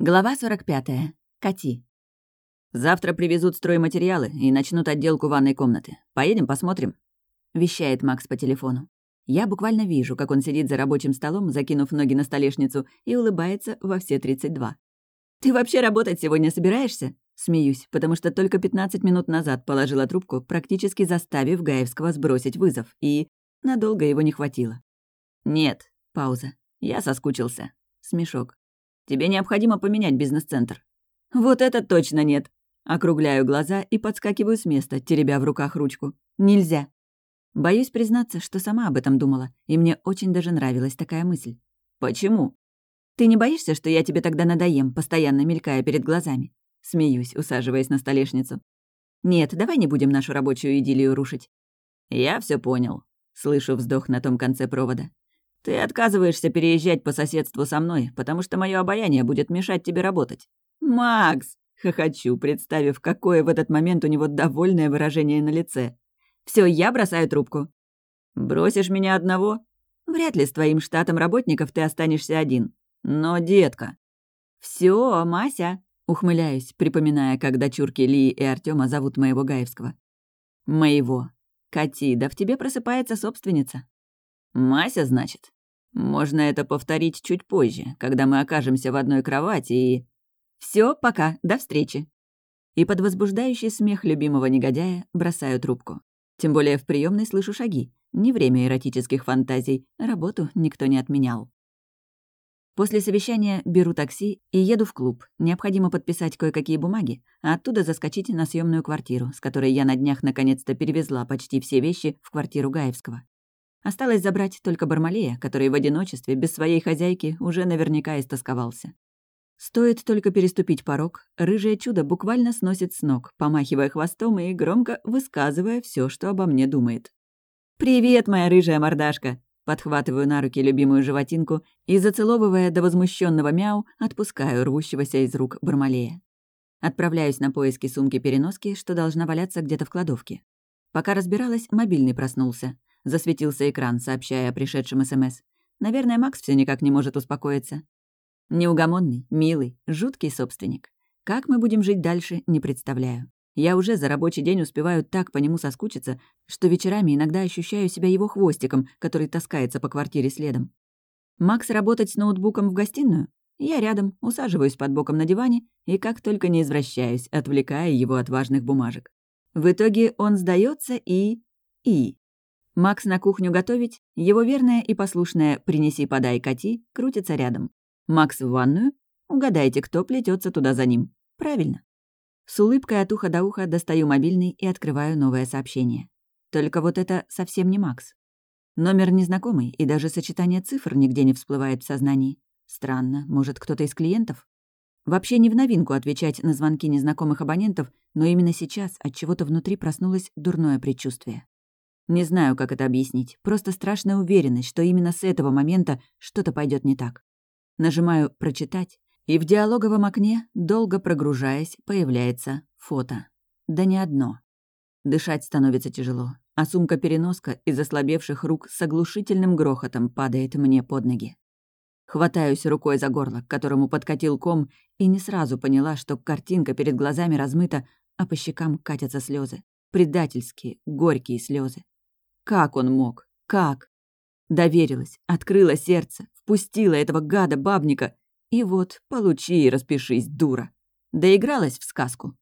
Глава 45. Кати. «Завтра привезут стройматериалы и начнут отделку ванной комнаты. Поедем посмотрим?» — вещает Макс по телефону. Я буквально вижу, как он сидит за рабочим столом, закинув ноги на столешницу, и улыбается во все 32. «Ты вообще работать сегодня собираешься?» Смеюсь, потому что только 15 минут назад положила трубку, практически заставив Гаевского сбросить вызов, и надолго его не хватило. «Нет», — пауза. «Я соскучился». Смешок. Тебе необходимо поменять бизнес-центр». «Вот это точно нет!» Округляю глаза и подскакиваю с места, теребя в руках ручку. «Нельзя!» Боюсь признаться, что сама об этом думала, и мне очень даже нравилась такая мысль. «Почему?» «Ты не боишься, что я тебе тогда надоем, постоянно мелькая перед глазами?» Смеюсь, усаживаясь на столешницу. «Нет, давай не будем нашу рабочую идиллию рушить». «Я все понял», — слышу вздох на том конце провода. Ты отказываешься переезжать по соседству со мной, потому что мое обаяние будет мешать тебе работать. Макс! Хохочу, представив, какое в этот момент у него довольное выражение на лице. Все, я бросаю трубку. Бросишь меня одного? Вряд ли с твоим штатом работников ты останешься один. Но, детка. Все, Мася, ухмыляюсь, припоминая, как дочурки Ли и Артема зовут моего Гаевского. Моего. Кати, да в тебе просыпается собственница. «Мася, значит? Можно это повторить чуть позже, когда мы окажемся в одной кровати и...» Все, пока, до встречи!» И под возбуждающий смех любимого негодяя бросаю трубку. Тем более в приемной слышу шаги. Не время эротических фантазий, работу никто не отменял. После совещания беру такси и еду в клуб. Необходимо подписать кое-какие бумаги, а оттуда заскочить на съемную квартиру, с которой я на днях наконец-то перевезла почти все вещи в квартиру Гаевского. Осталось забрать только Бармалея, который в одиночестве, без своей хозяйки, уже наверняка истосковался. Стоит только переступить порог, рыжее чудо буквально сносит с ног, помахивая хвостом и громко высказывая все, что обо мне думает. «Привет, моя рыжая мордашка!» Подхватываю на руки любимую животинку и, зацеловывая до возмущенного мяу, отпускаю рвущегося из рук Бармалея. Отправляюсь на поиски сумки-переноски, что должна валяться где-то в кладовке. Пока разбиралась, мобильный проснулся. Засветился экран, сообщая о пришедшем СМС. Наверное, Макс все никак не может успокоиться. Неугомонный, милый, жуткий собственник. Как мы будем жить дальше, не представляю. Я уже за рабочий день успеваю так по нему соскучиться, что вечерами иногда ощущаю себя его хвостиком, который таскается по квартире следом. Макс работать с ноутбуком в гостиную? Я рядом, усаживаюсь под боком на диване и как только не извращаюсь, отвлекая его от важных бумажек. В итоге он сдается и... и... Макс на кухню готовить, его верная и послушная «принеси, подай, кати» крутится рядом. Макс в ванную? Угадайте, кто плетется туда за ним. Правильно. С улыбкой от уха до уха достаю мобильный и открываю новое сообщение. Только вот это совсем не Макс. Номер незнакомый, и даже сочетание цифр нигде не всплывает в сознании. Странно, может, кто-то из клиентов? Вообще не в новинку отвечать на звонки незнакомых абонентов, но именно сейчас от чего-то внутри проснулось дурное предчувствие. Не знаю, как это объяснить. Просто страшная уверенность, что именно с этого момента что-то пойдет не так. Нажимаю «Прочитать», и в диалоговом окне, долго прогружаясь, появляется фото. Да не одно. Дышать становится тяжело, а сумка-переноска из ослабевших рук с оглушительным грохотом падает мне под ноги. Хватаюсь рукой за горло, к которому подкатил ком, и не сразу поняла, что картинка перед глазами размыта, а по щекам катятся слезы. Предательские, горькие слезы. Как он мог? Как? Доверилась, открыла сердце, впустила этого гада-бабника. И вот, получи и распишись, дура. Доигралась в сказку.